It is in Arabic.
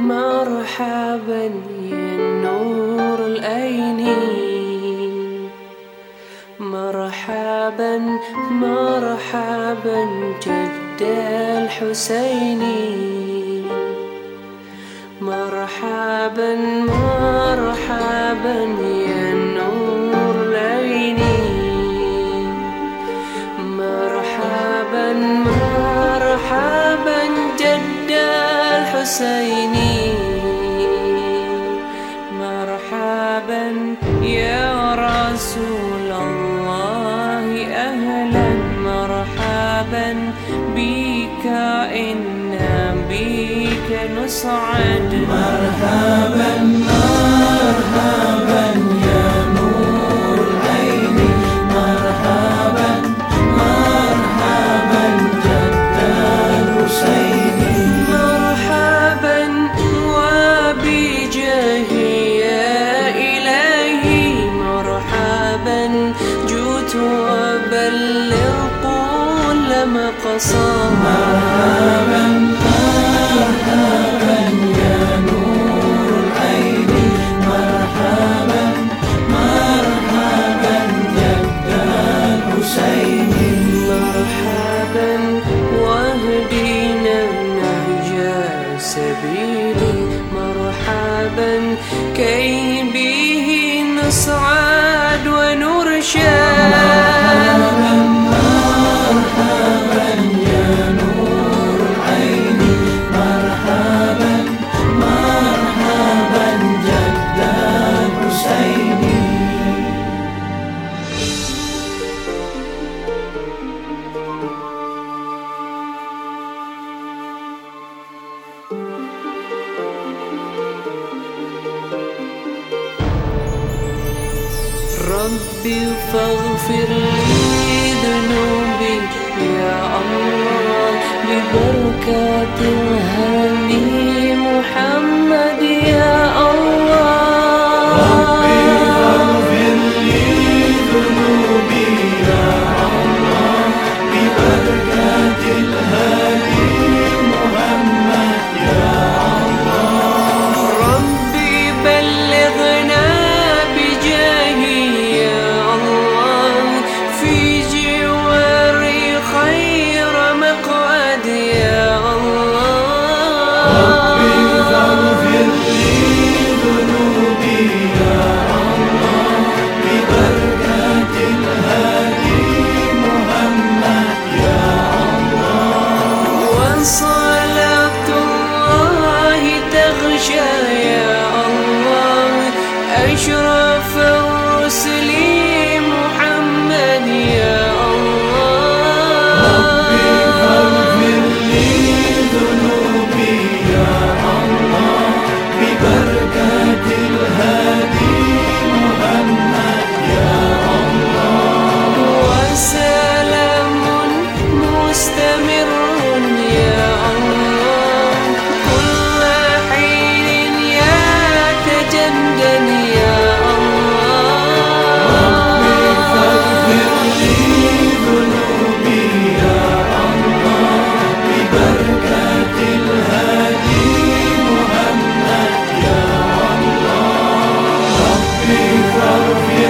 مرحبا يا نور العين. مرحبا مرحبا جد الحسين. مرحبا مرحبا يا الحسين مرحبا يا رسول الله. أهلا مرحبا بك. إنا بك نسعد. مرحبا. مقصى مرحبا مرحبا يا نور العين مرحبا مرحبا جد الحسين مرحبا واهدنا نهج السبيل مرحبا كي به نصعد ونرشد. ربي فاغفر لي ذنوبي يا الله ببركة الهادي محمد. ذنوبي of you.